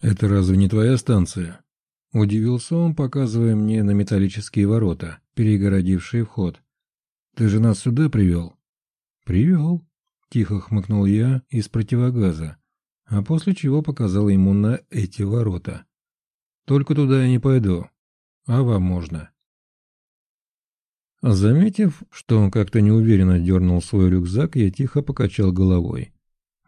«Это разве не твоя станция?» Удивился он, показывая мне на металлические ворота, перегородившие вход. «Ты же нас сюда привел?» «Привел», — тихо хмыкнул я из противогаза, а после чего показал ему на эти ворота. «Только туда я не пойду, а вам можно». Заметив, что он как-то неуверенно дернул свой рюкзак, я тихо покачал головой.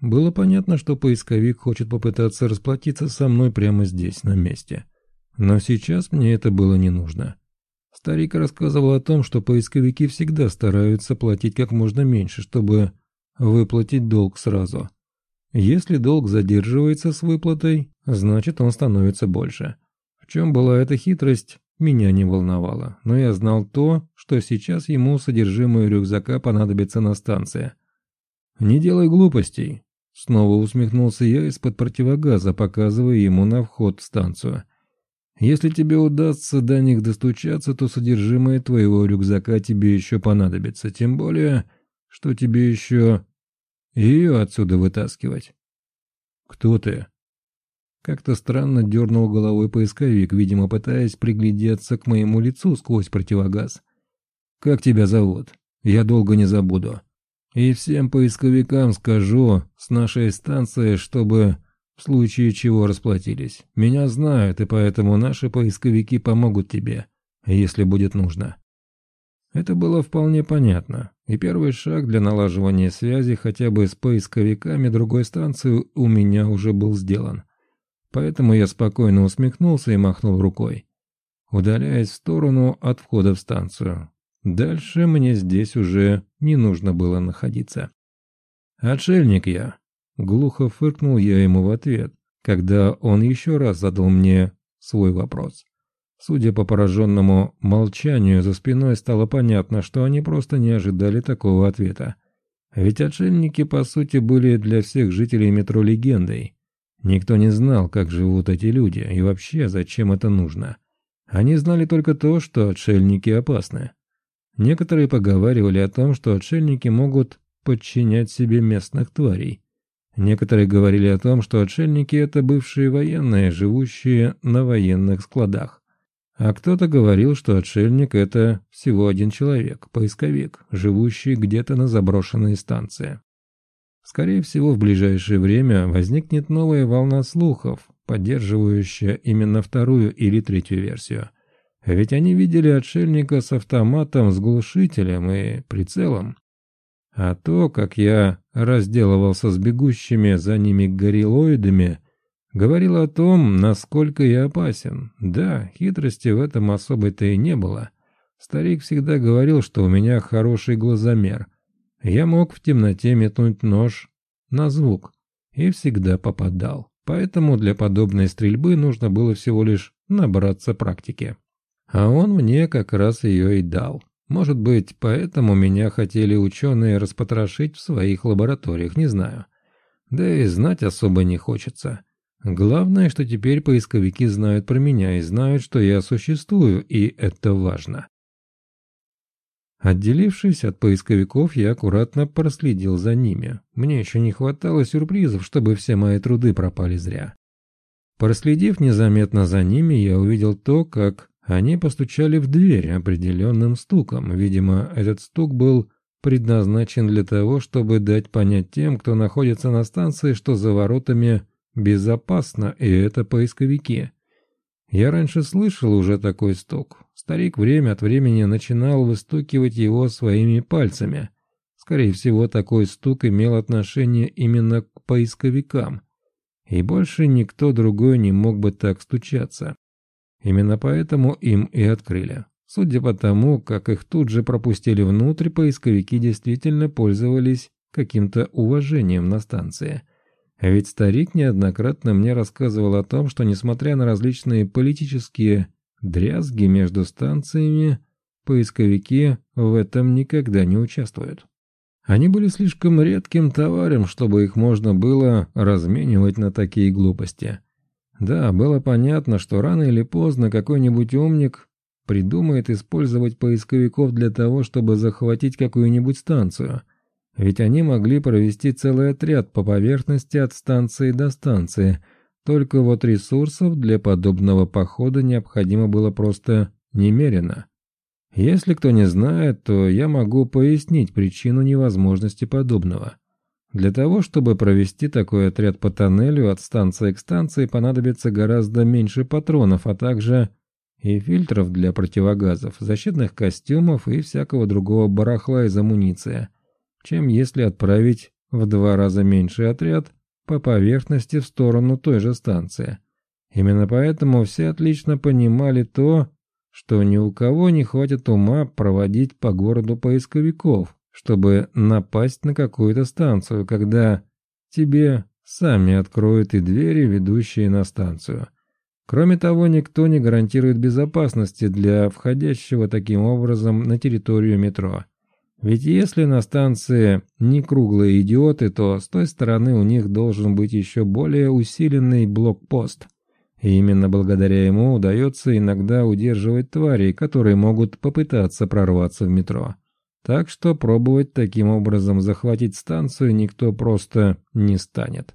Было понятно, что поисковик хочет попытаться расплатиться со мной прямо здесь, на месте. Но сейчас мне это было не нужно. Старик рассказывал о том, что поисковики всегда стараются платить как можно меньше, чтобы выплатить долг сразу. Если долг задерживается с выплатой, значит он становится больше. В чем была эта хитрость, меня не волновало, но я знал то, что сейчас ему содержимое рюкзака понадобится на станции. «Не делай глупостей», — снова усмехнулся я из-под противогаза, показывая ему на вход в станцию. Если тебе удастся до них достучаться, то содержимое твоего рюкзака тебе еще понадобится, тем более, что тебе еще ее отсюда вытаскивать. Кто ты? Как-то странно дернул головой поисковик, видимо, пытаясь приглядеться к моему лицу сквозь противогаз. Как тебя зовут? Я долго не забуду. И всем поисковикам скажу с нашей станции, чтобы в случае чего расплатились. Меня знают, и поэтому наши поисковики помогут тебе, если будет нужно». Это было вполне понятно, и первый шаг для налаживания связи хотя бы с поисковиками другой станции у меня уже был сделан. Поэтому я спокойно усмехнулся и махнул рукой, удаляясь в сторону от входа в станцию. Дальше мне здесь уже не нужно было находиться. «Отшельник я», Глухо фыркнул я ему в ответ, когда он еще раз задал мне свой вопрос. Судя по пораженному молчанию за спиной, стало понятно, что они просто не ожидали такого ответа. Ведь отшельники, по сути, были для всех жителей метро легендой. Никто не знал, как живут эти люди и вообще, зачем это нужно. Они знали только то, что отшельники опасны. Некоторые поговаривали о том, что отшельники могут подчинять себе местных тварей. Некоторые говорили о том, что отшельники – это бывшие военные, живущие на военных складах. А кто-то говорил, что отшельник – это всего один человек, поисковик, живущий где-то на заброшенной станции. Скорее всего, в ближайшее время возникнет новая волна слухов, поддерживающая именно вторую или третью версию. Ведь они видели отшельника с автоматом, с глушителем и прицелом. А то, как я разделывался с бегущими за ними горилоидами, говорило о том, насколько я опасен. Да, хитрости в этом особой-то и не было. Старик всегда говорил, что у меня хороший глазомер. Я мог в темноте метнуть нож на звук и всегда попадал. Поэтому для подобной стрельбы нужно было всего лишь набраться практики. А он мне как раз ее и дал. Может быть, поэтому меня хотели ученые распотрошить в своих лабораториях, не знаю. Да и знать особо не хочется. Главное, что теперь поисковики знают про меня и знают, что я существую, и это важно. Отделившись от поисковиков, я аккуратно проследил за ними. Мне еще не хватало сюрпризов, чтобы все мои труды пропали зря. Проследив незаметно за ними, я увидел то, как они постучали в дверь определенным стуком. Видимо, этот стук был предназначен для того, чтобы дать понять тем, кто находится на станции, что за воротами безопасно, и это поисковики. Я раньше слышал уже такой стук. Старик время от времени начинал выстукивать его своими пальцами. Скорее всего, такой стук имел отношение именно к поисковикам. И больше никто другой не мог бы так стучаться. Именно поэтому им и открыли. Судя по тому, как их тут же пропустили внутрь, поисковики действительно пользовались каким-то уважением на станции. Ведь старик неоднократно мне рассказывал о том, что несмотря на различные политические дрязги между станциями, поисковики в этом никогда не участвуют. Они были слишком редким товаром, чтобы их можно было разменивать на такие глупости. Да, было понятно, что рано или поздно какой-нибудь умник придумает использовать поисковиков для того, чтобы захватить какую-нибудь станцию. Ведь они могли провести целый отряд по поверхности от станции до станции, только вот ресурсов для подобного похода необходимо было просто немерено. Если кто не знает, то я могу пояснить причину невозможности подобного. Для того, чтобы провести такой отряд по тоннелю от станции к станции, понадобится гораздо меньше патронов, а также и фильтров для противогазов, защитных костюмов и всякого другого барахла из амуниции, чем если отправить в два раза меньший отряд по поверхности в сторону той же станции. Именно поэтому все отлично понимали то, что ни у кого не хватит ума проводить по городу поисковиков, чтобы напасть на какую-то станцию, когда тебе сами откроют и двери, ведущие на станцию. Кроме того, никто не гарантирует безопасности для входящего таким образом на территорию метро. Ведь если на станции не круглые идиоты, то с той стороны у них должен быть еще более усиленный блокпост – и именно благодаря ему удается иногда удерживать тварей, которые могут попытаться прорваться в метро. Так что пробовать таким образом захватить станцию никто просто не станет.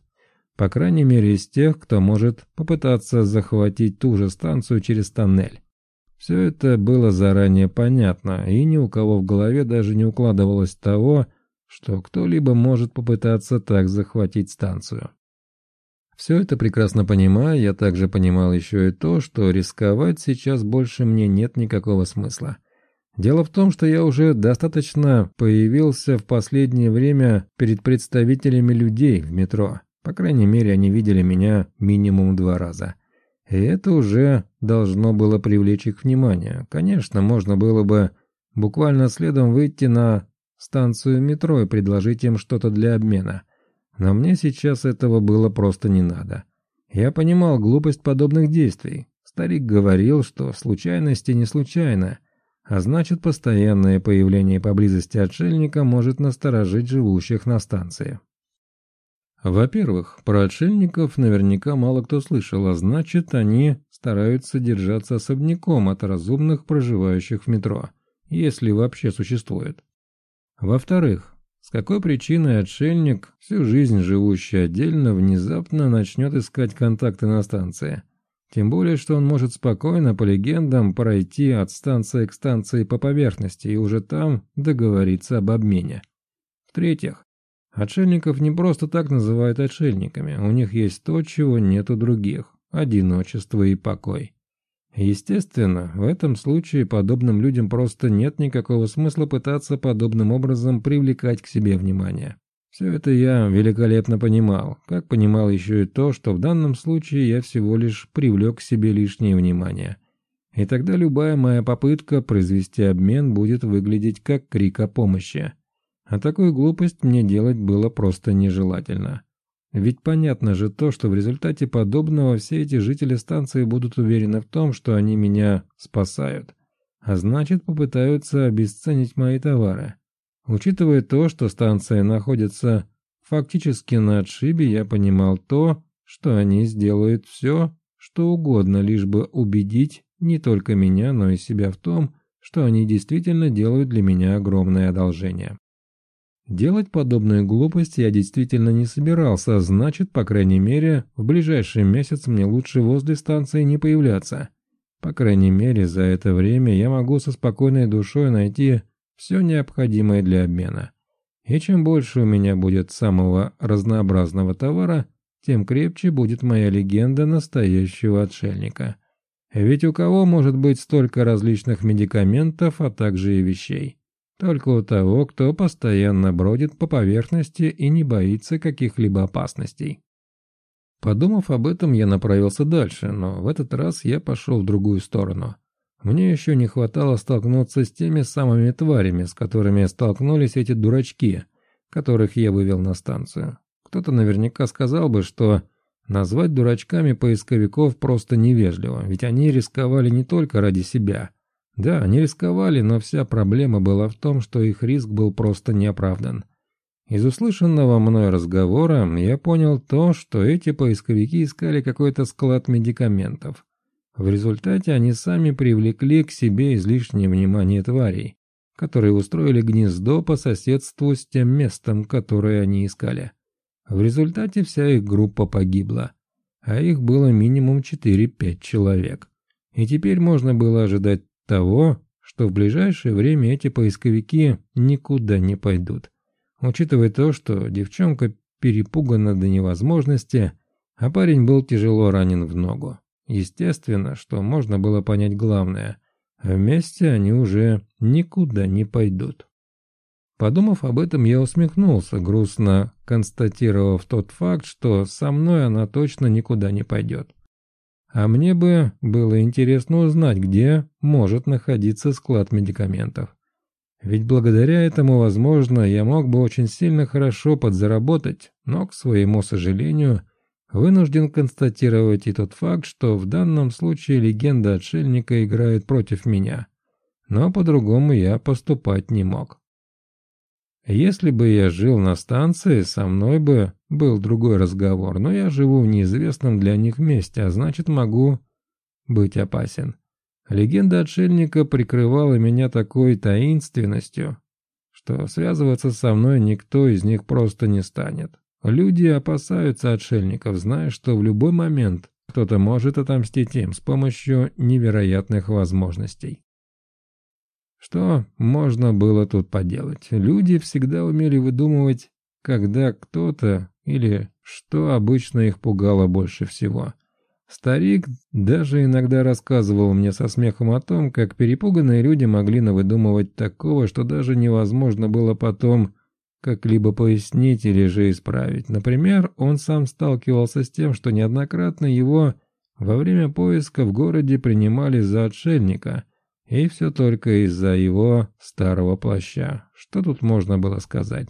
По крайней мере из тех, кто может попытаться захватить ту же станцию через тоннель. Все это было заранее понятно, и ни у кого в голове даже не укладывалось того, что кто-либо может попытаться так захватить станцию. Все это прекрасно понимая, я также понимал еще и то, что рисковать сейчас больше мне нет никакого смысла. Дело в том, что я уже достаточно появился в последнее время перед представителями людей в метро. По крайней мере, они видели меня минимум два раза. И это уже должно было привлечь их внимание. Конечно, можно было бы буквально следом выйти на станцию метро и предложить им что-то для обмена – но мне сейчас этого было просто не надо. Я понимал глупость подобных действий. Старик говорил, что случайности не случайно, а значит постоянное появление поблизости отшельника может насторожить живущих на станции. Во-первых, про отшельников наверняка мало кто слышал, а значит они стараются держаться особняком от разумных проживающих в метро, если вообще существует. Во-вторых, с какой причиной отшельник, всю жизнь живущий отдельно, внезапно начнет искать контакты на станции? Тем более, что он может спокойно, по легендам, пройти от станции к станции по поверхности и уже там договориться об обмене. В-третьих, отшельников не просто так называют отшельниками, у них есть то, чего нет у других – одиночество и покой. Естественно, в этом случае подобным людям просто нет никакого смысла пытаться подобным образом привлекать к себе внимание. Все это я великолепно понимал, как понимал еще и то, что в данном случае я всего лишь привлек к себе лишнее внимание. И тогда любая моя попытка произвести обмен будет выглядеть как крик о помощи. А такую глупость мне делать было просто нежелательно. Ведь понятно же то, что в результате подобного все эти жители станции будут уверены в том, что они меня спасают. А значит, попытаются обесценить мои товары. Учитывая то, что станция находится фактически на отшибе, я понимал то, что они сделают все, что угодно, лишь бы убедить не только меня, но и себя в том, что они действительно делают для меня огромное одолжение. Делать подобную глупость я действительно не собирался, а значит, по крайней мере, в ближайший месяц мне лучше возле станции не появляться. По крайней мере, за это время я могу со спокойной душой найти все необходимое для обмена. И чем больше у меня будет самого разнообразного товара, тем крепче будет моя легенда настоящего отшельника. Ведь у кого может быть столько различных медикаментов, а также и вещей? Только у того, кто постоянно бродит по поверхности и не боится каких-либо опасностей. Подумав об этом, я направился дальше, но в этот раз я пошел в другую сторону. Мне еще не хватало столкнуться с теми самыми тварями, с которыми столкнулись эти дурачки, которых я вывел на станцию. Кто-то наверняка сказал бы, что назвать дурачками поисковиков просто невежливо, ведь они рисковали не только ради себя, да, они рисковали, но вся проблема была в том, что их риск был просто неоправдан. Из услышанного мной разговора я понял то, что эти поисковики искали какой-то склад медикаментов. В результате они сами привлекли к себе излишнее внимание тварей, которые устроили гнездо по соседству с тем местом, которое они искали. В результате вся их группа погибла. а их было минимум 4-5 человек. И теперь можно было ожидать того, что в ближайшее время эти поисковики никуда не пойдут. Учитывая то, что девчонка перепугана до невозможности, а парень был тяжело ранен в ногу. Естественно, что можно было понять главное. Вместе они уже никуда не пойдут. Подумав об этом, я усмехнулся, грустно констатировав тот факт, что со мной она точно никуда не пойдет. А мне бы было интересно узнать, где может находиться склад медикаментов. Ведь благодаря этому, возможно, я мог бы очень сильно хорошо подзаработать, но, к своему сожалению, вынужден констатировать и тот факт, что в данном случае легенда отшельника играет против меня. Но по-другому я поступать не мог. Если бы я жил на станции, со мной бы был другой разговор, но я живу в неизвестном для них месте, а значит могу быть опасен. Легенда отшельника прикрывала меня такой таинственностью, что связываться со мной никто из них просто не станет. Люди опасаются отшельников, зная, что в любой момент кто-то может отомстить им с помощью невероятных возможностей. Что можно было тут поделать? Люди всегда умели выдумывать, когда кто-то или что обычно их пугало больше всего – Старик даже иногда рассказывал мне со смехом о том, как перепуганные люди могли навыдумывать такого, что даже невозможно было потом как-либо пояснить или же исправить. Например, он сам сталкивался с тем, что неоднократно его во время поиска в городе принимали за отшельника, и все только из-за его старого плаща. Что тут можно было сказать?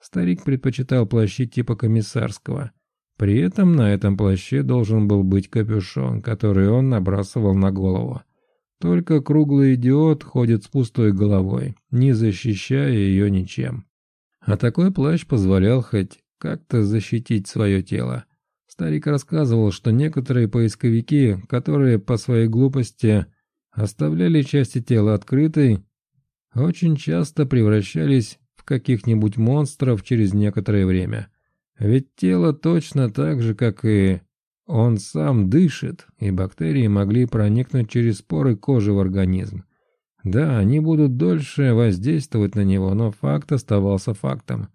Старик предпочитал плащи типа комиссарского – при этом на этом плаще должен был быть капюшон, который он набрасывал на голову. Только круглый идиот ходит с пустой головой, не защищая ее ничем. А такой плащ позволял хоть как-то защитить свое тело. Старик рассказывал, что некоторые поисковики, которые по своей глупости оставляли части тела открытой, очень часто превращались в каких-нибудь монстров через некоторое время – ведь тело точно так же, как и он сам дышит, и бактерии могли проникнуть через поры кожи в организм. Да, они будут дольше воздействовать на него, но факт оставался фактом.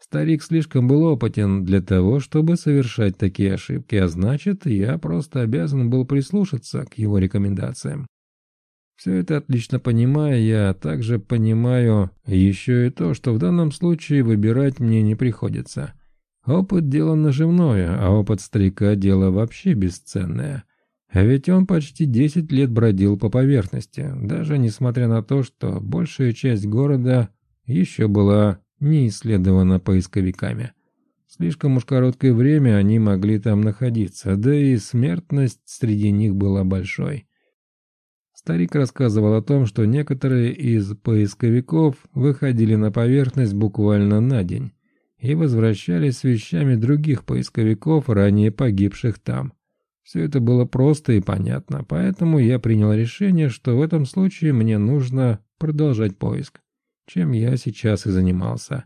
Старик слишком был опытен для того, чтобы совершать такие ошибки, а значит, я просто обязан был прислушаться к его рекомендациям. Все это отлично понимая, я также понимаю еще и то, что в данном случае выбирать мне не приходится – Опыт – дело наживное, а опыт старика – дело вообще бесценное. А ведь он почти 10 лет бродил по поверхности, даже несмотря на то, что большая часть города еще была не исследована поисковиками. Слишком уж короткое время они могли там находиться, да и смертность среди них была большой. Старик рассказывал о том, что некоторые из поисковиков выходили на поверхность буквально на день, и возвращались с вещами других поисковиков, ранее погибших там. Все это было просто и понятно, поэтому я принял решение, что в этом случае мне нужно продолжать поиск, чем я сейчас и занимался.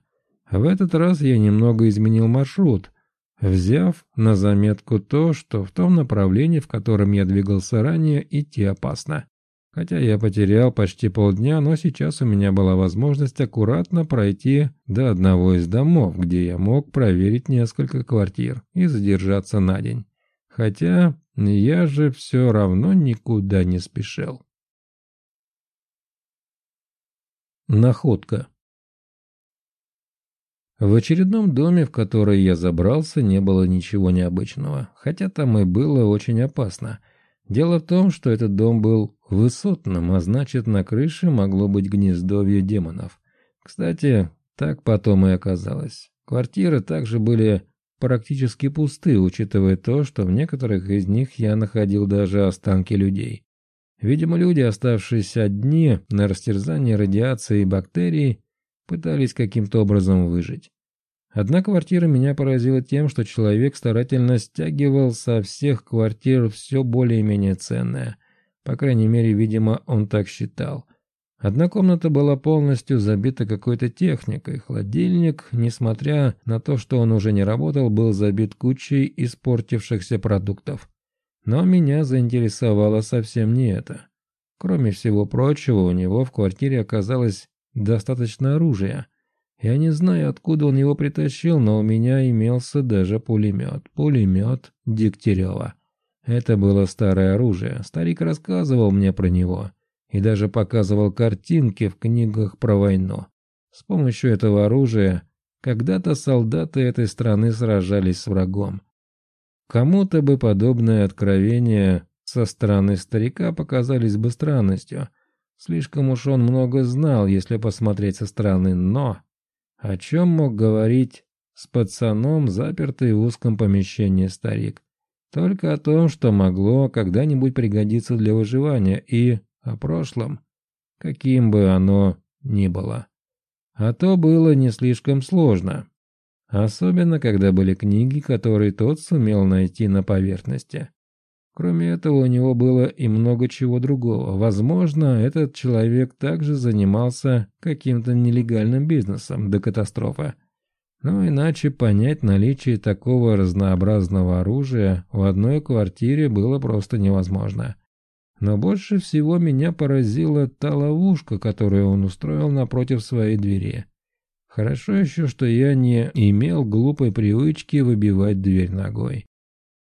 В этот раз я немного изменил маршрут, взяв на заметку то, что в том направлении, в котором я двигался ранее, идти опасно. Хотя я потерял почти полдня, но сейчас у меня была возможность аккуратно пройти до одного из домов, где я мог проверить несколько квартир и задержаться на день. Хотя я же все равно никуда не спешил. Находка В очередном доме, в который я забрался, не было ничего необычного, хотя там и было очень опасно. Дело в том, что этот дом был высотным, а значит на крыше могло быть гнездовье демонов. Кстати, так потом и оказалось. Квартиры также были практически пусты, учитывая то, что в некоторых из них я находил даже останки людей. Видимо, люди, оставшиеся одни на растерзании радиации и бактерий, пытались каким-то образом выжить. Одна квартира меня поразила тем, что человек старательно стягивал со всех квартир все более-менее ценное – по крайней мере, видимо, он так считал. Одна комната была полностью забита какой-то техникой. Холодильник, несмотря на то, что он уже не работал, был забит кучей испортившихся продуктов. Но меня заинтересовало совсем не это. Кроме всего прочего, у него в квартире оказалось достаточно оружия. Я не знаю, откуда он его притащил, но у меня имелся даже пулемет. Пулемет Дегтярева. Это было старое оружие. Старик рассказывал мне про него и даже показывал картинки в книгах про войну. С помощью этого оружия когда-то солдаты этой страны сражались с врагом. Кому-то бы подобное откровение со стороны старика показались бы странностью. Слишком уж он много знал, если посмотреть со стороны, но... О чем мог говорить с пацаном, запертый в узком помещении старик? Только о том, что могло когда-нибудь пригодиться для выживания, и о прошлом, каким бы оно ни было. А то было не слишком сложно. Особенно, когда были книги, которые тот сумел найти на поверхности. Кроме этого, у него было и много чего другого. Возможно, этот человек также занимался каким-то нелегальным бизнесом до катастрофы. Но иначе понять наличие такого разнообразного оружия в одной квартире было просто невозможно. Но больше всего меня поразила та ловушка, которую он устроил напротив своей двери. Хорошо еще, что я не имел глупой привычки выбивать дверь ногой.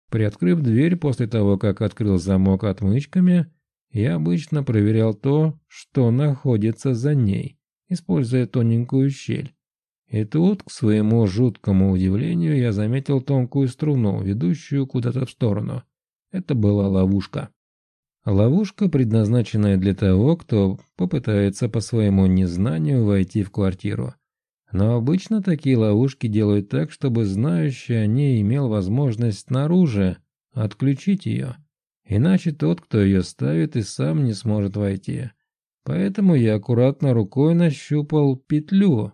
Приоткрыв дверь после того, как открыл замок отмычками, я обычно проверял то, что находится за ней, используя тоненькую щель. И тут, к своему жуткому удивлению, я заметил тонкую струну, ведущую куда-то в сторону. Это была ловушка. Ловушка, предназначенная для того, кто попытается по своему незнанию войти в квартиру. Но обычно такие ловушки делают так, чтобы знающий о ней имел возможность снаружи отключить ее. Иначе тот, кто ее ставит, и сам не сможет войти. Поэтому я аккуратно рукой нащупал петлю,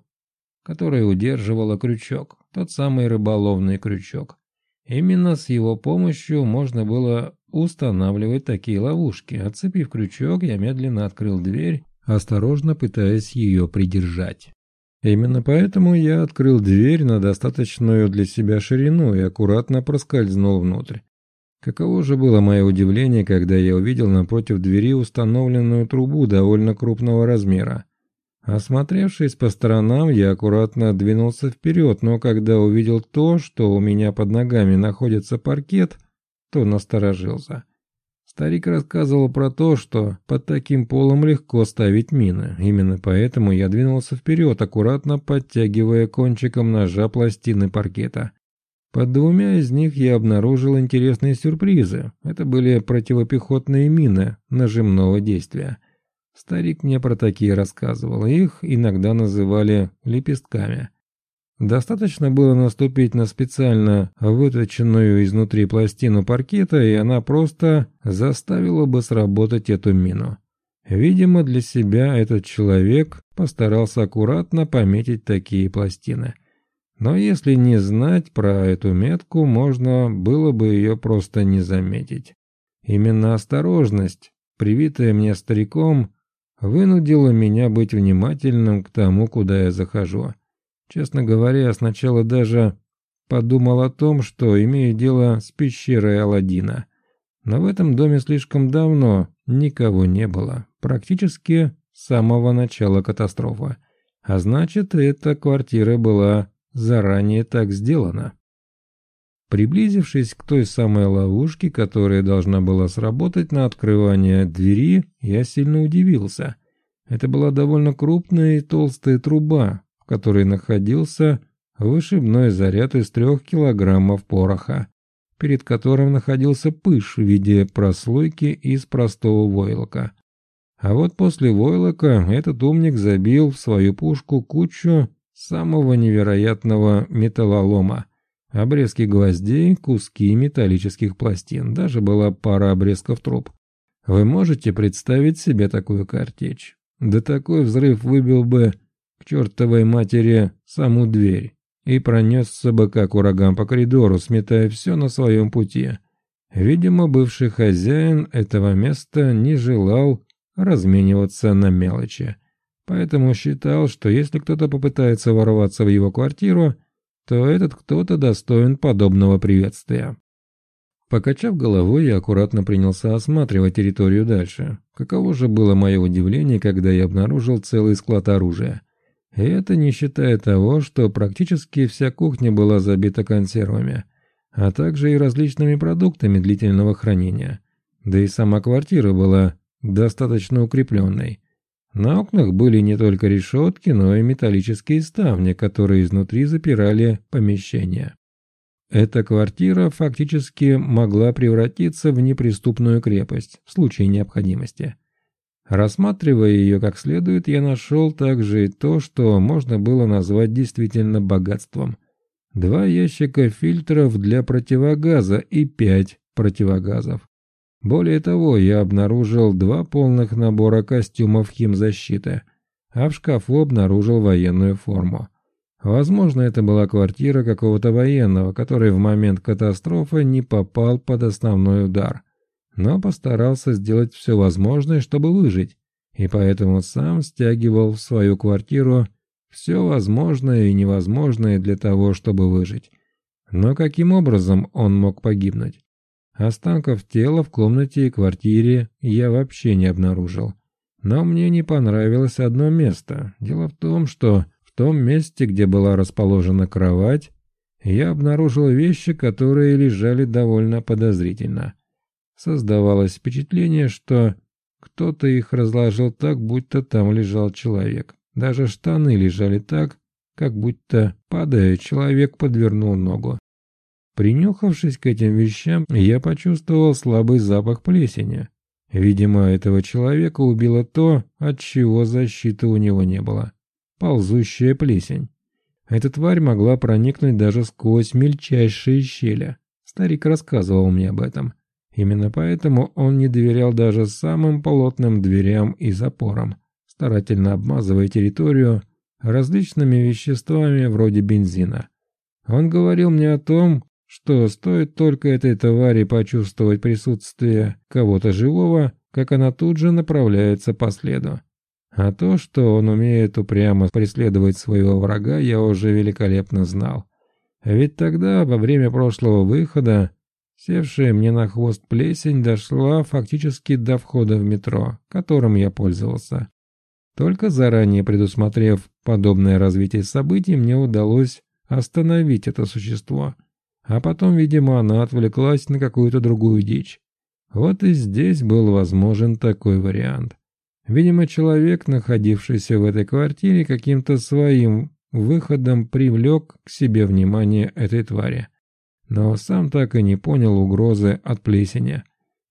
которая удерживала крючок, тот самый рыболовный крючок. Именно с его помощью можно было устанавливать такие ловушки. Отцепив крючок, я медленно открыл дверь, осторожно пытаясь ее придержать. Именно поэтому я открыл дверь на достаточную для себя ширину и аккуратно проскользнул внутрь. Каково же было мое удивление, когда я увидел напротив двери установленную трубу довольно крупного размера. Осмотревшись по сторонам, я аккуратно двинулся вперед, но когда увидел то, что у меня под ногами находится паркет, то насторожился. Старик рассказывал про то, что под таким полом легко ставить мины. Именно поэтому я двинулся вперед, аккуратно подтягивая кончиком ножа пластины паркета. Под двумя из них я обнаружил интересные сюрпризы. Это были противопехотные мины нажимного действия. Старик мне про такие рассказывал. Их иногда называли лепестками. Достаточно было наступить на специально выточенную изнутри пластину паркета, и она просто заставила бы сработать эту мину. Видимо, для себя этот человек постарался аккуратно пометить такие пластины. Но если не знать про эту метку, можно было бы ее просто не заметить. Именно осторожность, привитая мне стариком, вынудила меня быть внимательным к тому, куда я захожу. Честно говоря, сначала даже подумал о том, что имею дело с пещерой Аладдина. Но в этом доме слишком давно никого не было, практически с самого начала катастрофы. А значит, эта квартира была заранее так сделана. Приблизившись к той самой ловушке, которая должна была сработать на открывание двери, я сильно удивился. Это была довольно крупная и толстая труба, которой находился вышибной заряд из трех килограммов пороха, перед которым находился пыш в виде прослойки из простого войлока. А вот после войлока этот умник забил в свою пушку кучу самого невероятного металлолома. Обрезки гвоздей, куски металлических пластин, даже была пара обрезков труб. Вы можете представить себе такую картечь? Да такой взрыв выбил бы к чертовой матери саму дверь и пронесся бы как ураган по коридору, сметая все на своем пути. Видимо, бывший хозяин этого места не желал размениваться на мелочи. Поэтому считал, что если кто-то попытается ворваться в его квартиру, то этот кто-то достоин подобного приветствия. Покачав головой, я аккуратно принялся осматривать территорию дальше. Каково же было мое удивление, когда я обнаружил целый склад оружия. И это не считая того, что практически вся кухня была забита консервами, а также и различными продуктами длительного хранения. Да и сама квартира была достаточно укрепленной. На окнах были не только решетки, но и металлические ставни, которые изнутри запирали помещение. Эта квартира фактически могла превратиться в неприступную крепость в случае необходимости. Рассматривая ее как следует, я нашел также и то, что можно было назвать действительно богатством. Два ящика фильтров для противогаза и пять противогазов. Более того, я обнаружил два полных набора костюмов химзащиты, а в шкафу обнаружил военную форму. Возможно, это была квартира какого-то военного, который в момент катастрофы не попал под основной удар, но постарался сделать все возможное, чтобы выжить, и поэтому сам стягивал в свою квартиру все возможное и невозможное для того, чтобы выжить. Но каким образом он мог погибнуть? Останков тела в комнате и квартире я вообще не обнаружил. Но мне не понравилось одно место. Дело в том, что в том месте, где была расположена кровать, я обнаружил вещи, которые лежали довольно подозрительно. Создавалось впечатление, что кто-то их разложил так, будто там лежал человек. Даже штаны лежали так, как будто, падая, человек подвернул ногу. Принюхавшись к этим вещам, я почувствовал слабый запах плесени. Видимо, этого человека убило то, от чего защиты у него не было. Ползущая плесень. Эта тварь могла проникнуть даже сквозь мельчайшие щели. Старик рассказывал мне об этом. Именно поэтому он не доверял даже самым плотным дверям и запорам, старательно обмазывая территорию различными веществами вроде бензина. Он говорил мне о том, что стоит только этой твари почувствовать присутствие кого-то живого, как она тут же направляется по следу. А то, что он умеет упрямо преследовать своего врага, я уже великолепно знал. Ведь тогда, во время прошлого выхода, севшая мне на хвост плесень дошла фактически до входа в метро, которым я пользовался. Только заранее предусмотрев подобное развитие событий, мне удалось остановить это существо – а потом, видимо, она отвлеклась на какую-то другую дичь. Вот и здесь был возможен такой вариант. Видимо, человек, находившийся в этой квартире, каким-то своим выходом привлек к себе внимание этой твари. Но сам так и не понял угрозы от плесени.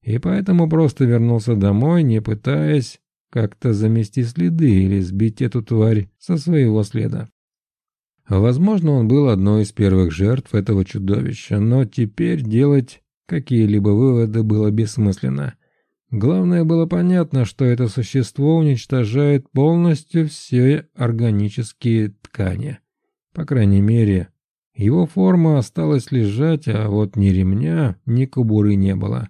И поэтому просто вернулся домой, не пытаясь как-то замести следы или сбить эту тварь со своего следа. Возможно, он был одной из первых жертв этого чудовища, но теперь делать какие-либо выводы было бессмысленно. Главное было понятно, что это существо уничтожает полностью все органические ткани. По крайней мере, его форма осталась лежать, а вот ни ремня, ни кобуры не было.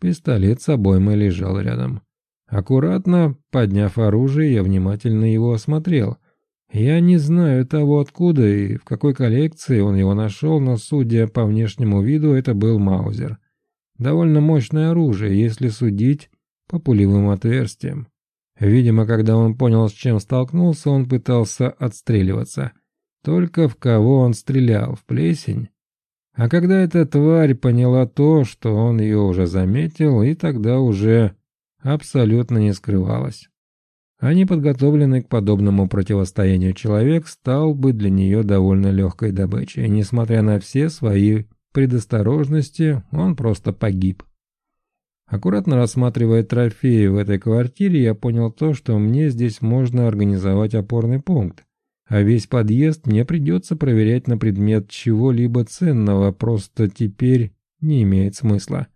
Пистолет с обоймой лежал рядом. Аккуратно, подняв оружие, я внимательно его осмотрел – я не знаю того, откуда и в какой коллекции он его нашел, но, судя по внешнему виду, это был Маузер. Довольно мощное оружие, если судить по пулевым отверстиям. Видимо, когда он понял, с чем столкнулся, он пытался отстреливаться. Только в кого он стрелял? В плесень? А когда эта тварь поняла то, что он ее уже заметил, и тогда уже абсолютно не скрывалась а неподготовленный к подобному противостоянию человек стал бы для нее довольно легкой добычей. Несмотря на все свои предосторожности, он просто погиб. Аккуратно рассматривая трофеи в этой квартире, я понял то, что мне здесь можно организовать опорный пункт, а весь подъезд мне придется проверять на предмет чего-либо ценного, просто теперь не имеет смысла.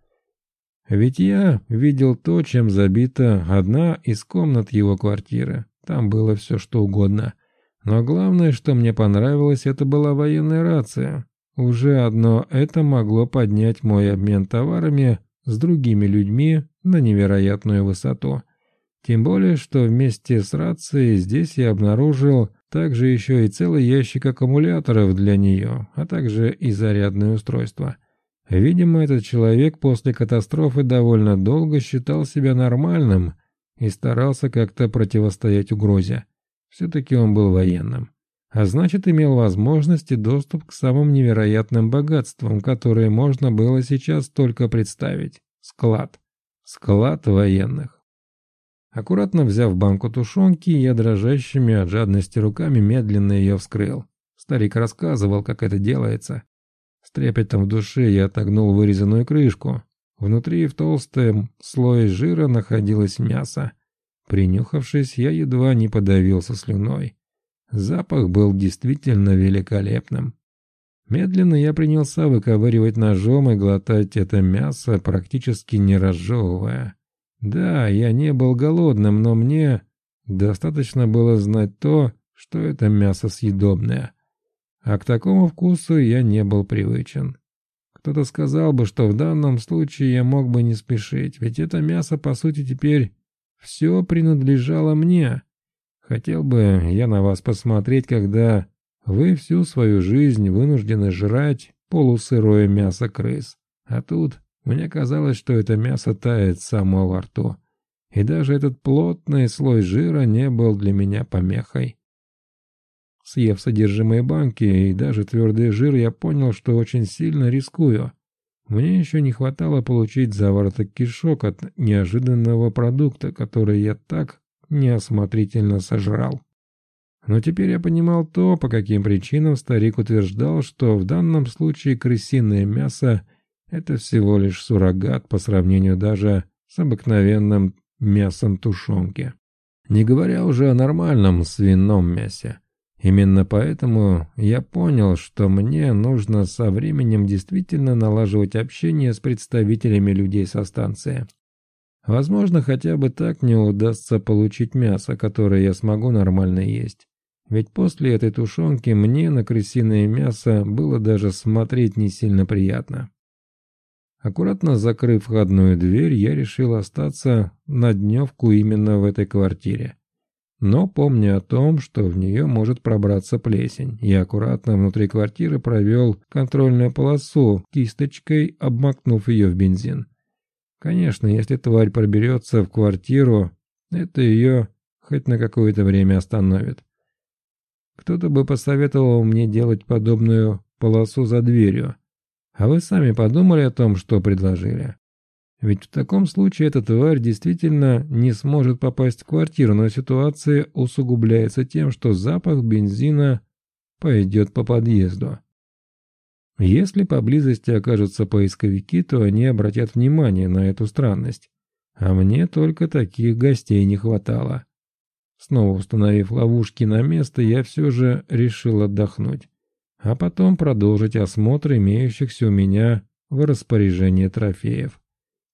Ведь я видел то, чем забита одна из комнат его квартиры. Там было все что угодно. Но главное, что мне понравилось, это была военная рация. Уже одно это могло поднять мой обмен товарами с другими людьми на невероятную высоту. Тем более, что вместе с рацией здесь я обнаружил также еще и целый ящик аккумуляторов для нее, а также и зарядное устройство. Видимо, этот человек после катастрофы довольно долго считал себя нормальным и старался как-то противостоять угрозе. Все-таки он был военным. А значит, имел возможность и доступ к самым невероятным богатствам, которые можно было сейчас только представить. Склад. Склад военных. Аккуратно взяв банку тушенки, я дрожащими от жадности руками медленно ее вскрыл. Старик рассказывал, как это делается. С трепетом в душе я отогнул вырезанную крышку. Внутри в толстом слое жира находилось мясо. Принюхавшись, я едва не подавился слюной. Запах был действительно великолепным. Медленно я принялся выковыривать ножом и глотать это мясо, практически не разжевывая. Да, я не был голодным, но мне достаточно было знать то, что это мясо съедобное. А к такому вкусу я не был привычен. Кто-то сказал бы, что в данном случае я мог бы не спешить, ведь это мясо, по сути, теперь все принадлежало мне. Хотел бы я на вас посмотреть, когда вы всю свою жизнь вынуждены жрать полусырое мясо крыс. А тут мне казалось, что это мясо тает само во рту. И даже этот плотный слой жира не был для меня помехой. Съев содержимое банки и даже твердый жир, я понял, что очень сильно рискую. Мне еще не хватало получить завороток кишок от неожиданного продукта, который я так неосмотрительно сожрал. Но теперь я понимал то, по каким причинам старик утверждал, что в данном случае крысиное мясо – это всего лишь суррогат по сравнению даже с обыкновенным мясом тушенки. Не говоря уже о нормальном свином мясе. Именно поэтому я понял, что мне нужно со временем действительно налаживать общение с представителями людей со станции. Возможно, хотя бы так мне удастся получить мясо, которое я смогу нормально есть. Ведь после этой тушенки мне на крысиное мясо было даже смотреть не сильно приятно. Аккуратно закрыв входную дверь, я решил остаться на дневку именно в этой квартире. Но помня о том, что в нее может пробраться плесень, я аккуратно внутри квартиры провел контрольную полосу кисточкой, обмакнув ее в бензин. Конечно, если тварь проберется в квартиру, это ее хоть на какое-то время остановит. Кто-то бы посоветовал мне делать подобную полосу за дверью. А вы сами подумали о том, что предложили? Ведь в таком случае эта тварь действительно не сможет попасть в квартиру, но ситуация усугубляется тем, что запах бензина пойдет по подъезду. Если поблизости окажутся поисковики, то они обратят внимание на эту странность. А мне только таких гостей не хватало. Снова установив ловушки на место, я все же решил отдохнуть, а потом продолжить осмотр имеющихся у меня в распоряжении трофеев.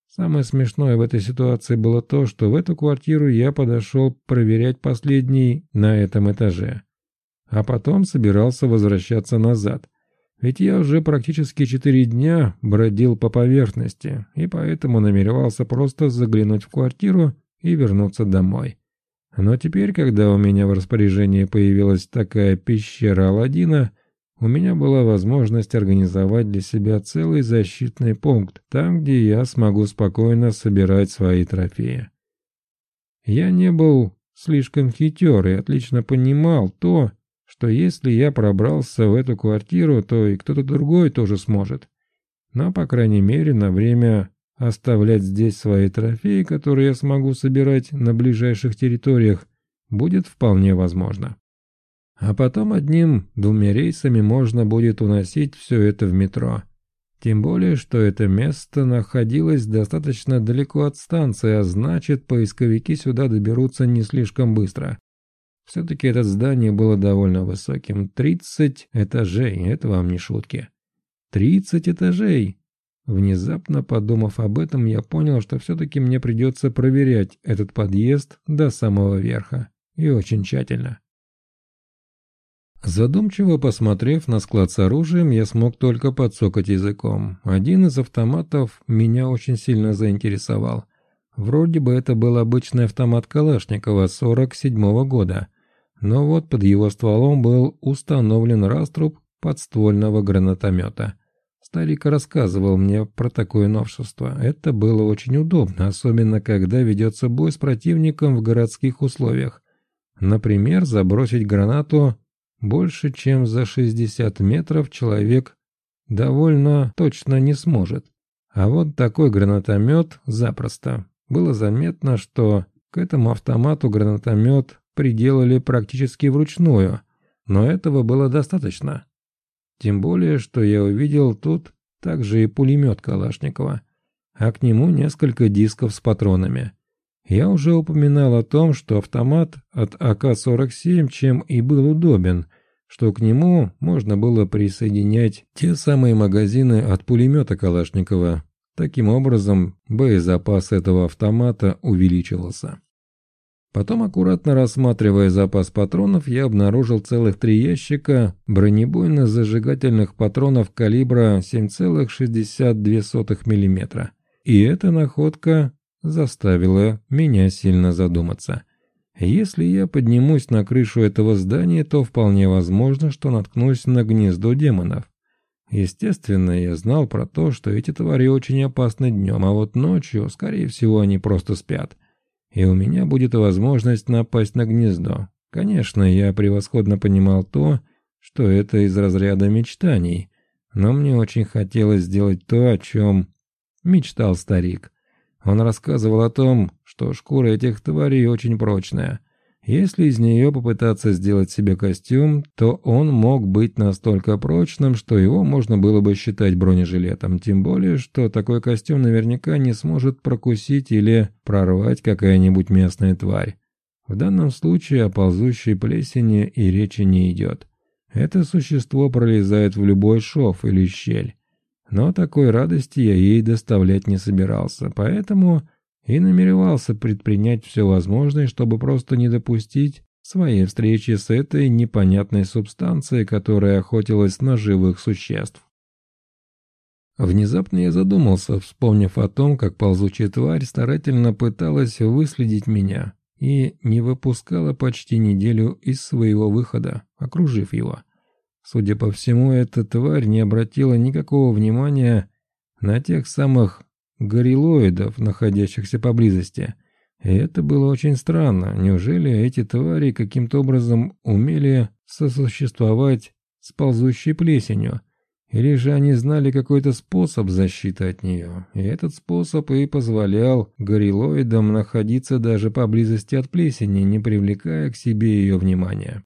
Самое смешное в этой ситуации было то, что в эту квартиру я подошел проверять последний на этом этаже, а потом собирался возвращаться назад, ведь я уже практически четыре дня бродил по поверхности, и поэтому намеревался просто заглянуть в квартиру и вернуться домой. Но теперь, когда у меня в распоряжении появилась такая пещера Аладдина, у меня была возможность организовать для себя целый защитный пункт, там, где я смогу спокойно собирать свои трофеи. Я не был слишком хитер и отлично понимал то, что если я пробрался в эту квартиру, то и кто-то другой тоже сможет. Но, по крайней мере, на время Оставлять здесь свои трофеи, которые я смогу собирать на ближайших территориях, будет вполне возможно. А потом одним-двумя рейсами можно будет уносить все это в метро. Тем более, что это место находилось достаточно далеко от станции, а значит, поисковики сюда доберутся не слишком быстро. Все-таки это здание было довольно высоким. 30 этажей, это вам не шутки. 30 этажей! Внезапно подумав об этом, я понял, что все-таки мне придется проверять этот подъезд до самого верха. И очень тщательно. Задумчиво посмотрев на склад с оружием, я смог только подсокать языком. Один из автоматов меня очень сильно заинтересовал. Вроде бы это был обычный автомат Калашникова 47-го года, но вот под его стволом был установлен раструб подствольного гранатомета. Старик рассказывал мне про такое новшество. Это было очень удобно, особенно когда ведется бой с противником в городских условиях. Например, забросить гранату больше, чем за 60 метров человек довольно точно не сможет. А вот такой гранатомет запросто. Было заметно, что к этому автомату гранатомет приделали практически вручную, но этого было достаточно. Тем более, что я увидел тут также и пулемет Калашникова, а к нему несколько дисков с патронами. Я уже упоминал о том, что автомат от АК-47 чем и был удобен, что к нему можно было присоединять те самые магазины от пулемета Калашникова. Таким образом, боезапас этого автомата увеличивался. Потом, аккуратно рассматривая запас патронов, я обнаружил целых три ящика бронебойно-зажигательных патронов калибра 7,62 мм. И эта находка заставила меня сильно задуматься. Если я поднимусь на крышу этого здания, то вполне возможно, что наткнусь на гнездо демонов. Естественно, я знал про то, что эти твари очень опасны днем, а вот ночью, скорее всего, они просто спят и у меня будет возможность напасть на гнездо. Конечно, я превосходно понимал то, что это из разряда мечтаний, но мне очень хотелось сделать то, о чем мечтал старик. Он рассказывал о том, что шкура этих тварей очень прочная, если из нее попытаться сделать себе костюм, то он мог быть настолько прочным, что его можно было бы считать бронежилетом, тем более, что такой костюм наверняка не сможет прокусить или прорвать какая-нибудь местная тварь. В данном случае о ползущей плесени и речи не идет. Это существо пролезает в любой шов или щель. Но такой радости я ей доставлять не собирался, поэтому и намеревался предпринять все возможное, чтобы просто не допустить своей встречи с этой непонятной субстанцией, которая охотилась на живых существ. Внезапно я задумался, вспомнив о том, как ползучая тварь старательно пыталась выследить меня и не выпускала почти неделю из своего выхода, окружив его. Судя по всему, эта тварь не обратила никакого внимания на тех самых горилоидов, находящихся поблизости. И это было очень странно. Неужели эти твари каким-то образом умели сосуществовать с ползущей плесенью? Или же они знали какой-то способ защиты от нее? И этот способ и позволял горилоидам находиться даже поблизости от плесени, не привлекая к себе ее внимания.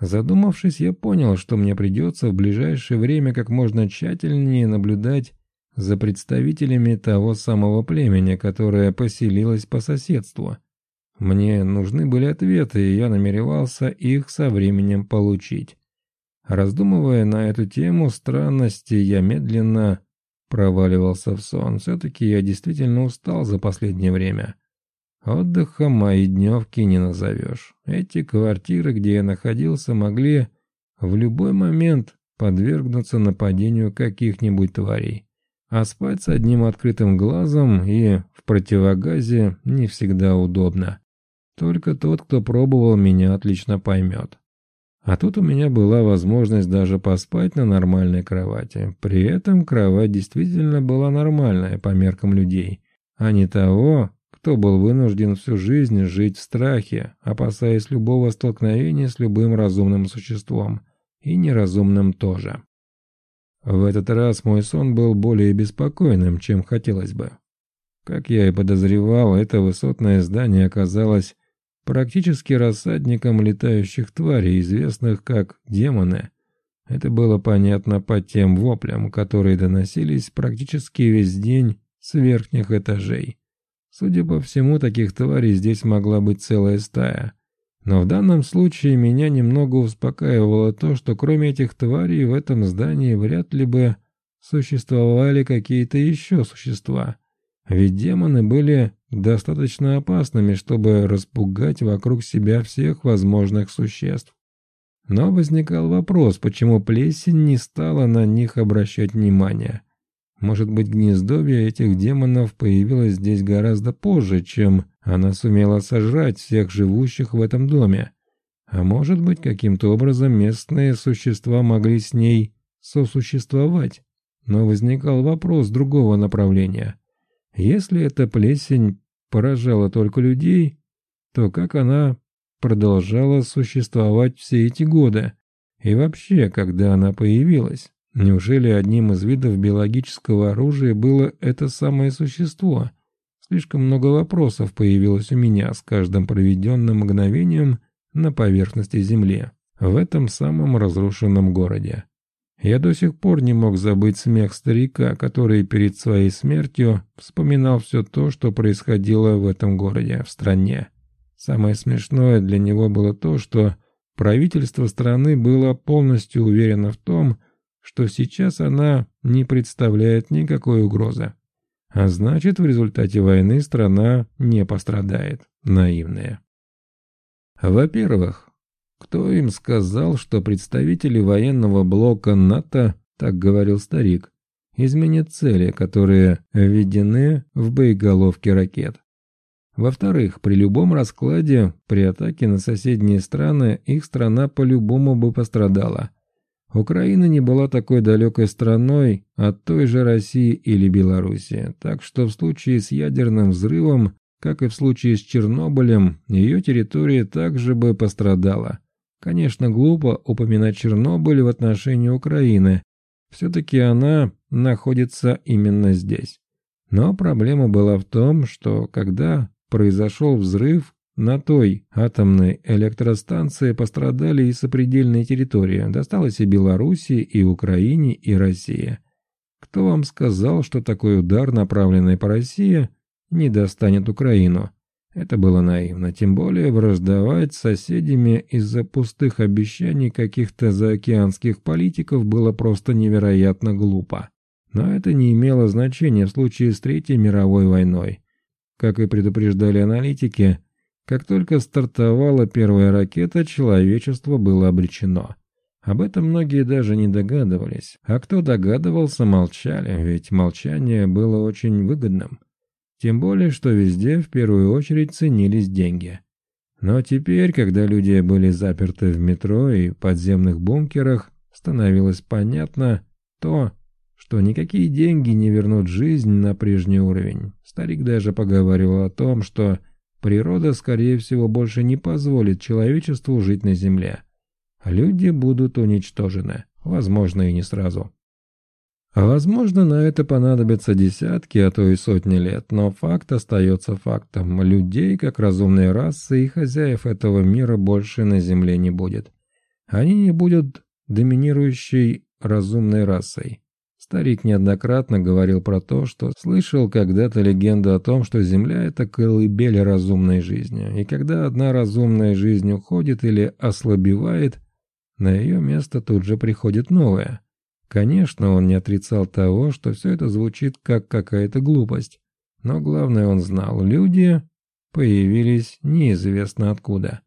Задумавшись, я понял, что мне придется в ближайшее время как можно тщательнее наблюдать за представителями того самого племени, которое поселилось по соседству. Мне нужны были ответы, и я намеревался их со временем получить. Раздумывая на эту тему странности, я медленно проваливался в сон. Все-таки я действительно устал за последнее время. Отдыха мои дневки не назовешь. Эти квартиры, где я находился, могли в любой момент подвергнуться нападению каких-нибудь тварей. А спать с одним открытым глазом и в противогазе не всегда удобно. Только тот, кто пробовал, меня отлично поймет. А тут у меня была возможность даже поспать на нормальной кровати. При этом кровать действительно была нормальная по меркам людей, а не того, кто был вынужден всю жизнь жить в страхе, опасаясь любого столкновения с любым разумным существом, и неразумным тоже. В этот раз мой сон был более беспокойным, чем хотелось бы. Как я и подозревал, это высотное здание оказалось практически рассадником летающих тварей, известных как демоны. Это было понятно по тем воплям, которые доносились практически весь день с верхних этажей. Судя по всему, таких тварей здесь могла быть целая стая. Но в данном случае меня немного успокаивало то, что кроме этих тварей в этом здании вряд ли бы существовали какие-то еще существа. Ведь демоны были достаточно опасными, чтобы распугать вокруг себя всех возможных существ. Но возникал вопрос, почему плесень не стала на них обращать внимания. Может быть, гнездовье этих демонов появилось здесь гораздо позже, чем она сумела сожрать всех живущих в этом доме. А может быть, каким-то образом местные существа могли с ней сосуществовать. Но возникал вопрос другого направления. Если эта плесень поражала только людей, то как она продолжала существовать все эти годы? И вообще, когда она появилась? Неужели одним из видов биологического оружия было это самое существо? Слишком много вопросов появилось у меня с каждым проведенным мгновением на поверхности Земли, в этом самом разрушенном городе. Я до сих пор не мог забыть смех старика, который перед своей смертью вспоминал все то, что происходило в этом городе, в стране. Самое смешное для него было то, что правительство страны было полностью уверено в том, что сейчас она не представляет никакой угрозы. А значит, в результате войны страна не пострадает. Наивная. Во-первых, кто им сказал, что представители военного блока НАТО, так говорил старик, изменят цели, которые введены в боеголовке ракет? Во-вторых, при любом раскладе, при атаке на соседние страны, их страна по-любому бы пострадала – Украина не была такой далекой страной от той же России или Белоруссии, так что в случае с ядерным взрывом, как и в случае с Чернобылем, ее территория также бы пострадала. Конечно, глупо упоминать Чернобыль в отношении Украины, все-таки она находится именно здесь. Но проблема была в том, что когда произошел взрыв, на той атомной электростанции пострадали и сопредельные территории, досталось и Белоруссии, и Украине, и России. Кто вам сказал, что такой удар, направленный по России, не достанет Украину? Это было наивно, тем более враждовать с соседями из-за пустых обещаний каких-то заокеанских политиков было просто невероятно глупо. Но это не имело значения в случае с Третьей мировой войной. Как и предупреждали аналитики, как только стартовала первая ракета, человечество было обречено. Об этом многие даже не догадывались, а кто догадывался, молчали, ведь молчание было очень выгодным. Тем более, что везде в первую очередь ценились деньги. Но теперь, когда люди были заперты в метро и подземных бункерах, становилось понятно то, что никакие деньги не вернут жизнь на прежний уровень. Старик даже поговаривал о том, что Природа, скорее всего, больше не позволит человечеству жить на Земле. Люди будут уничтожены, возможно, и не сразу. Возможно, на это понадобятся десятки, а то и сотни лет, но факт остается фактом. Людей, как разумной расы и хозяев этого мира больше на Земле не будет. Они не будут доминирующей разумной расой. Старик неоднократно говорил про то, что слышал когда-то легенду о том, что Земля – это колыбель разумной жизни, и когда одна разумная жизнь уходит или ослабевает, на ее место тут же приходит новая. Конечно, он не отрицал того, что все это звучит как какая-то глупость, но главное он знал – люди появились неизвестно откуда.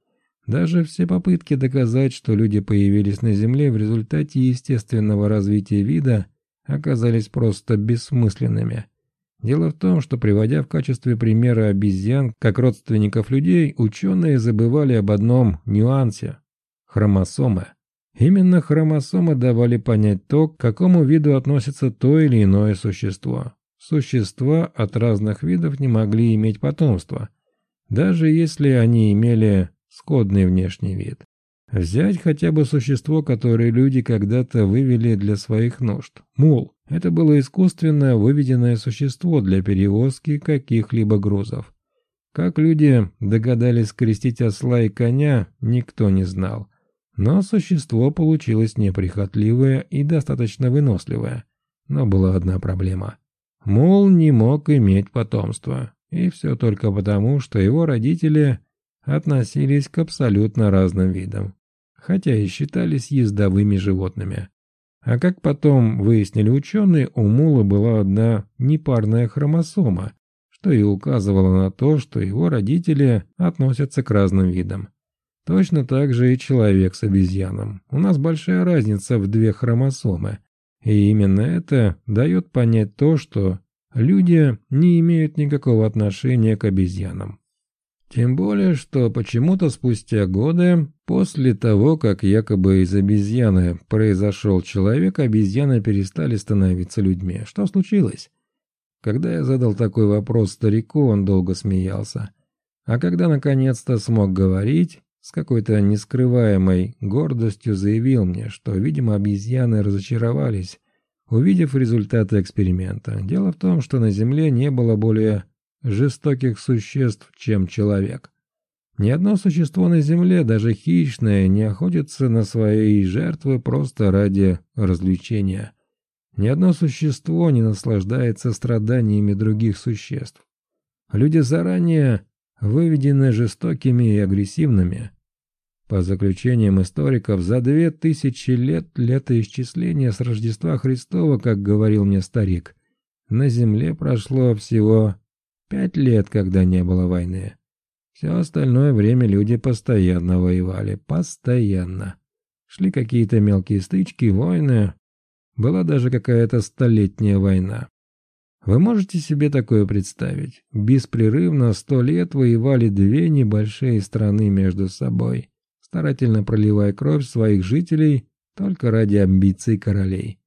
Даже все попытки доказать, что люди появились на Земле в результате естественного развития вида – оказались просто бессмысленными. Дело в том, что приводя в качестве примера обезьян как родственников людей, ученые забывали об одном нюансе – хромосомы. Именно хромосомы давали понять то, к какому виду относится то или иное существо. Существа от разных видов не могли иметь потомства, даже если они имели сходный внешний вид. Взять хотя бы существо, которое люди когда-то вывели для своих нужд. Мул. Это было искусственно выведенное существо для перевозки каких-либо грузов. Как люди догадались скрестить осла и коня, никто не знал. Но существо получилось неприхотливое и достаточно выносливое. Но была одна проблема. Мул не мог иметь потомства. И все только потому, что его родители относились к абсолютно разным видам хотя и считались ездовыми животными. А как потом выяснили ученые, у мула была одна непарная хромосома, что и указывало на то, что его родители относятся к разным видам. Точно так же и человек с обезьяном. У нас большая разница в две хромосомы. И именно это дает понять то, что люди не имеют никакого отношения к обезьянам. Тем более, что почему-то спустя годы, после того, как якобы из обезьяны произошел человек, обезьяны перестали становиться людьми. Что случилось? Когда я задал такой вопрос старику, он долго смеялся. А когда наконец-то смог говорить, с какой-то нескрываемой гордостью заявил мне, что, видимо, обезьяны разочаровались, увидев результаты эксперимента. Дело в том, что на Земле не было более жестоких существ, чем человек. Ни одно существо на Земле, даже хищное, не охотится на свои жертвы просто ради развлечения. Ни одно существо не наслаждается страданиями других существ. Люди заранее выведены жестокими и агрессивными. По заключениям историков, за две тысячи лет летоисчисления с Рождества Христова, как говорил мне старик, на Земле прошло всего Пять лет, когда не было войны. Все остальное время люди постоянно воевали. Постоянно. Шли какие-то мелкие стычки, войны. Была даже какая-то столетняя война. Вы можете себе такое представить? Беспрерывно сто лет воевали две небольшие страны между собой, старательно проливая кровь своих жителей только ради амбиций королей.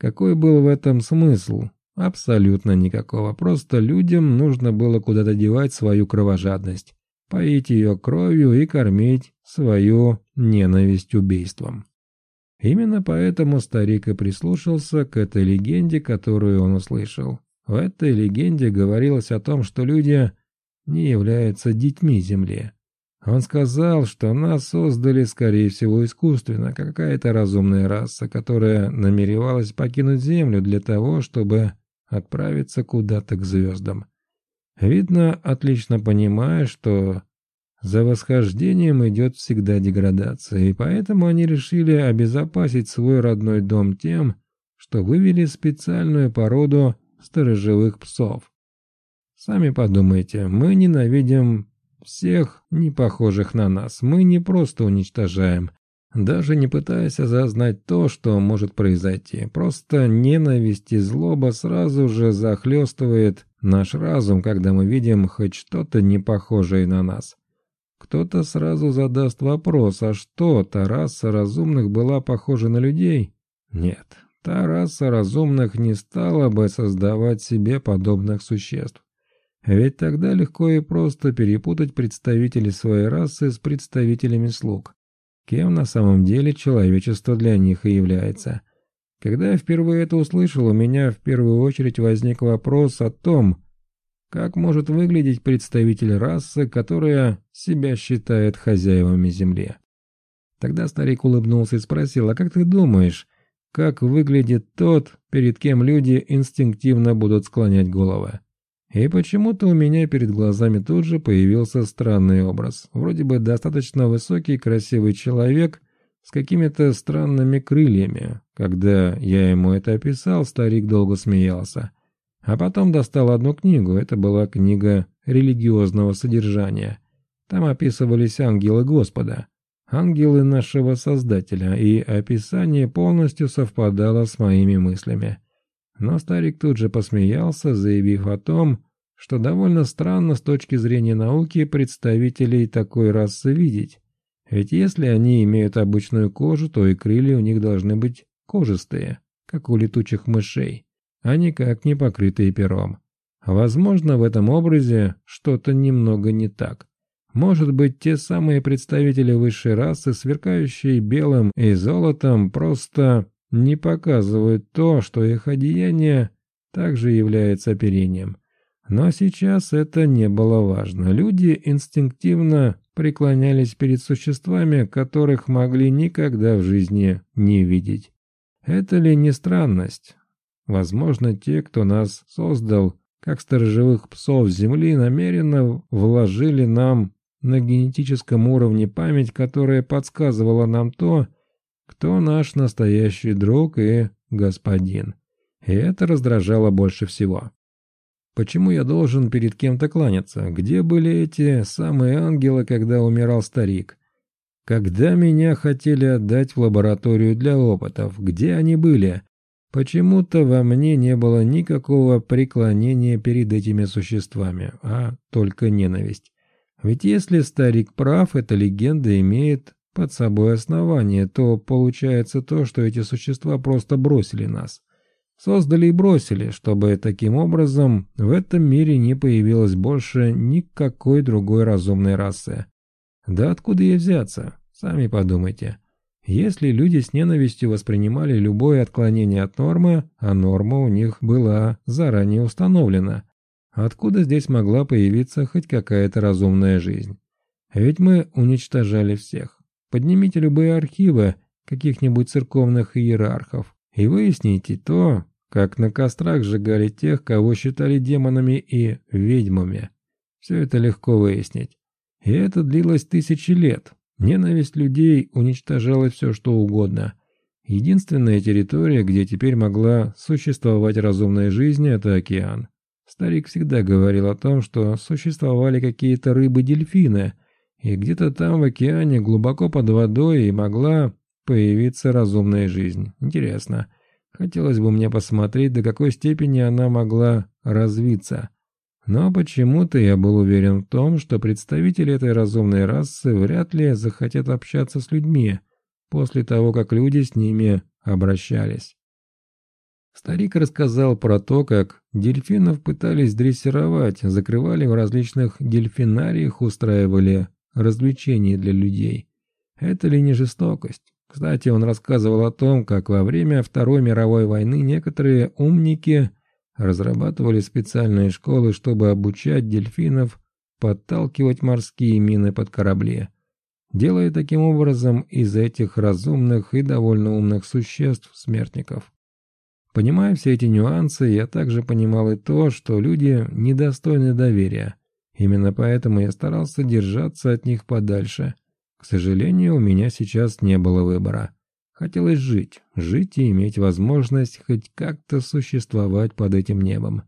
Какой был в этом смысл? Абсолютно никакого. Просто людям нужно было куда-то девать свою кровожадность, поить ее кровью и кормить свою ненависть убийством. Именно поэтому старик и прислушался к этой легенде, которую он услышал. В этой легенде говорилось о том, что люди не являются детьми Земли. Он сказал, что нас создали, скорее всего, искусственно, какая-то разумная раса, которая намеревалась покинуть Землю для того, чтобы отправиться куда-то к звездам. Видно, отлично понимая, что за восхождением идет всегда деградация, и поэтому они решили обезопасить свой родной дом тем, что вывели специальную породу сторожевых псов. Сами подумайте, мы ненавидим всех не похожих на нас, мы не просто уничтожаем, даже не пытаясь осознать то, что может произойти. Просто ненависть и злоба сразу же захлестывает наш разум, когда мы видим хоть что-то не похожее на нас. Кто-то сразу задаст вопрос, а что, та раса разумных была похожа на людей? Нет, та раса разумных не стала бы создавать себе подобных существ. Ведь тогда легко и просто перепутать представителей своей расы с представителями слуг кем на самом деле человечество для них и является. Когда я впервые это услышал, у меня в первую очередь возник вопрос о том, как может выглядеть представитель расы, которая себя считает хозяевами Земли. Тогда старик улыбнулся и спросил, а как ты думаешь, как выглядит тот, перед кем люди инстинктивно будут склонять головы? И почему-то у меня перед глазами тут же появился странный образ. Вроде бы достаточно высокий красивый человек с какими-то странными крыльями. Когда я ему это описал, старик долго смеялся. А потом достал одну книгу, это была книга религиозного содержания. Там описывались ангелы Господа, ангелы нашего Создателя, и описание полностью совпадало с моими мыслями. Но старик тут же посмеялся, заявив о том, что довольно странно с точки зрения науки представителей такой расы видеть. Ведь если они имеют обычную кожу, то и крылья у них должны быть кожистые, как у летучих мышей, а никак не покрытые пером. Возможно, в этом образе что-то немного не так. Может быть, те самые представители высшей расы, сверкающие белым и золотом, просто не показывают то, что их одеяние также является оперением. Но сейчас это не было важно. Люди инстинктивно преклонялись перед существами, которых могли никогда в жизни не видеть. Это ли не странность? Возможно, те, кто нас создал, как сторожевых псов Земли, намеренно вложили нам на генетическом уровне память, которая подсказывала нам то, кто наш настоящий друг и господин. И это раздражало больше всего. Почему я должен перед кем-то кланяться? Где были эти самые ангелы, когда умирал старик? Когда меня хотели отдать в лабораторию для опытов, где они были? Почему-то во мне не было никакого преклонения перед этими существами, а только ненависть. Ведь если старик прав, эта легенда имеет под собой основание, то получается то, что эти существа просто бросили нас. Создали и бросили, чтобы таким образом в этом мире не появилось больше никакой другой разумной расы. Да откуда ей взяться? Сами подумайте. Если люди с ненавистью воспринимали любое отклонение от нормы, а норма у них была заранее установлена, откуда здесь могла появиться хоть какая-то разумная жизнь? Ведь мы уничтожали всех. Поднимите любые архивы каких-нибудь церковных иерархов и выясните то, как на кострах сжигали тех, кого считали демонами и ведьмами. Все это легко выяснить. И это длилось тысячи лет. Ненависть людей уничтожала все, что угодно. Единственная территория, где теперь могла существовать разумная жизнь, это океан. Старик всегда говорил о том, что существовали какие-то рыбы-дельфины, и где-то там в океане, глубоко под водой, и могла появиться разумная жизнь. Интересно. Хотелось бы мне посмотреть, до какой степени она могла развиться. Но почему-то я был уверен в том, что представители этой разумной расы вряд ли захотят общаться с людьми после того, как люди с ними обращались. Старик рассказал про то, как дельфинов пытались дрессировать, закрывали в различных дельфинариях, устраивали развлечения для людей. Это ли не жестокость? Кстати, он рассказывал о том, как во время Второй мировой войны некоторые умники – разрабатывали специальные школы, чтобы обучать дельфинов подталкивать морские мины под корабли, делая таким образом из этих разумных и довольно умных существ смертников. Понимая все эти нюансы, я также понимал и то, что люди недостойны доверия. Именно поэтому я старался держаться от них подальше. К сожалению, у меня сейчас не было выбора. Хотелось жить, жить и иметь возможность хоть как-то существовать под этим небом.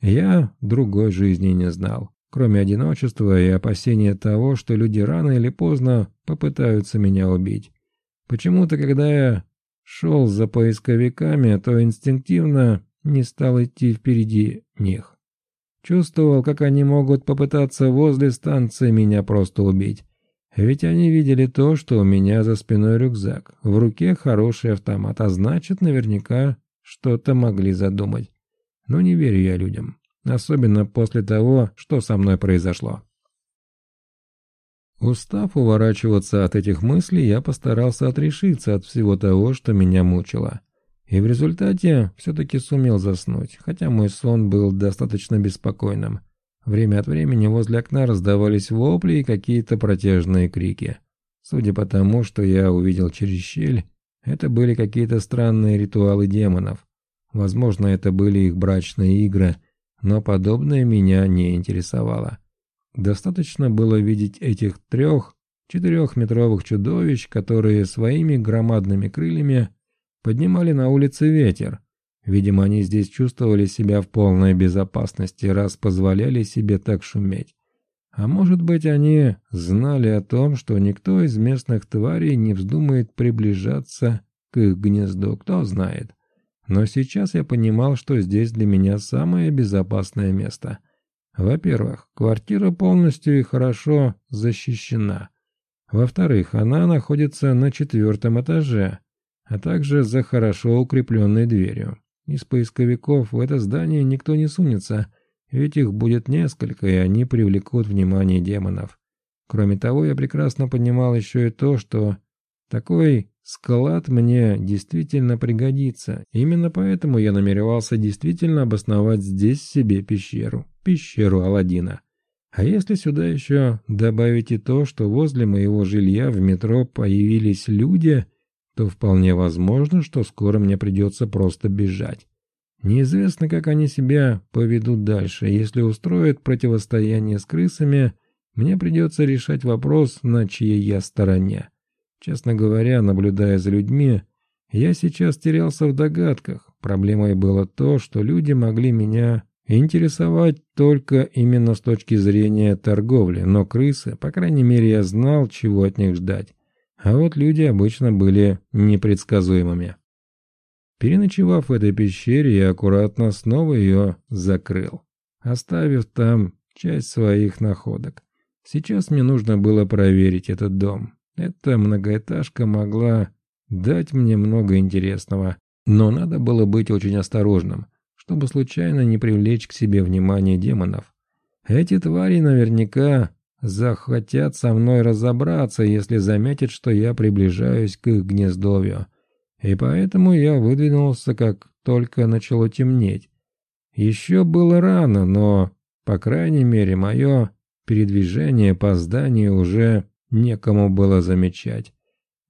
Я другой жизни не знал, кроме одиночества и опасения того, что люди рано или поздно попытаются меня убить. Почему-то, когда я шел за поисковиками, то инстинктивно не стал идти впереди них. Чувствовал, как они могут попытаться возле станции меня просто убить. Ведь они видели то, что у меня за спиной рюкзак, в руке хороший автомат, а значит, наверняка что-то могли задумать. Но не верю я людям, особенно после того, что со мной произошло. Устав уворачиваться от этих мыслей, я постарался отрешиться от всего того, что меня мучило. И в результате все-таки сумел заснуть, хотя мой сон был достаточно беспокойным. Время от времени возле окна раздавались вопли и какие-то протяжные крики. Судя по тому, что я увидел через щель, это были какие-то странные ритуалы демонов. Возможно, это были их брачные игры, но подобное меня не интересовало. Достаточно было видеть этих трех, четырехметровых чудовищ, которые своими громадными крыльями поднимали на улице ветер, Видимо, они здесь чувствовали себя в полной безопасности, раз позволяли себе так шуметь. А может быть, они знали о том, что никто из местных тварей не вздумает приближаться к их гнезду, кто знает. Но сейчас я понимал, что здесь для меня самое безопасное место. Во-первых, квартира полностью и хорошо защищена. Во-вторых, она находится на четвертом этаже, а также за хорошо укрепленной дверью. Из поисковиков в это здание никто не сунется, ведь их будет несколько, и они привлекут внимание демонов. Кроме того, я прекрасно понимал еще и то, что такой склад мне действительно пригодится. Именно поэтому я намеревался действительно обосновать здесь себе пещеру. Пещеру Аладдина. А если сюда еще добавить и то, что возле моего жилья в метро появились люди – то вполне возможно, что скоро мне придется просто бежать. Неизвестно, как они себя поведут дальше. Если устроят противостояние с крысами, мне придется решать вопрос, на чьей я стороне. Честно говоря, наблюдая за людьми, я сейчас терялся в догадках. Проблемой было то, что люди могли меня интересовать только именно с точки зрения торговли, но крысы, по крайней мере, я знал, чего от них ждать. А вот люди обычно были непредсказуемыми. Переночевав в этой пещере, я аккуратно снова ее закрыл, оставив там часть своих находок. Сейчас мне нужно было проверить этот дом. Эта многоэтажка могла дать мне много интересного, но надо было быть очень осторожным, чтобы случайно не привлечь к себе внимание демонов. Эти твари наверняка захотят со мной разобраться, если заметят, что я приближаюсь к их гнездовью. И поэтому я выдвинулся, как только начало темнеть. Еще было рано, но, по крайней мере, мое передвижение по зданию уже некому было замечать.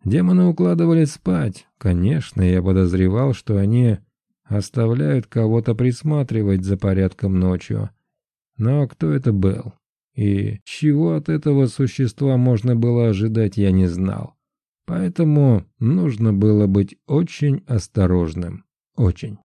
Демоны укладывались спать. Конечно, я подозревал, что они оставляют кого-то присматривать за порядком ночью. Но кто это был? И чего от этого существа можно было ожидать, я не знал. Поэтому нужно было быть очень осторожным. Очень.